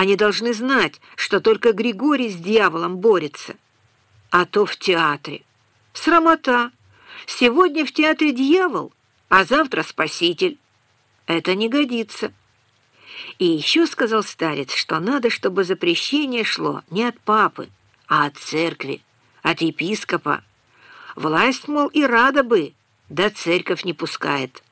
Они должны знать, что только Григорий с дьяволом борется. А то в театре. Срамота. Сегодня в театре дьявол, а завтра спаситель. Это не годится. И еще сказал старец, что надо, чтобы запрещение шло не от папы, а от церкви, от епископа. Власть, мол, и рада бы, да церковь не пускает».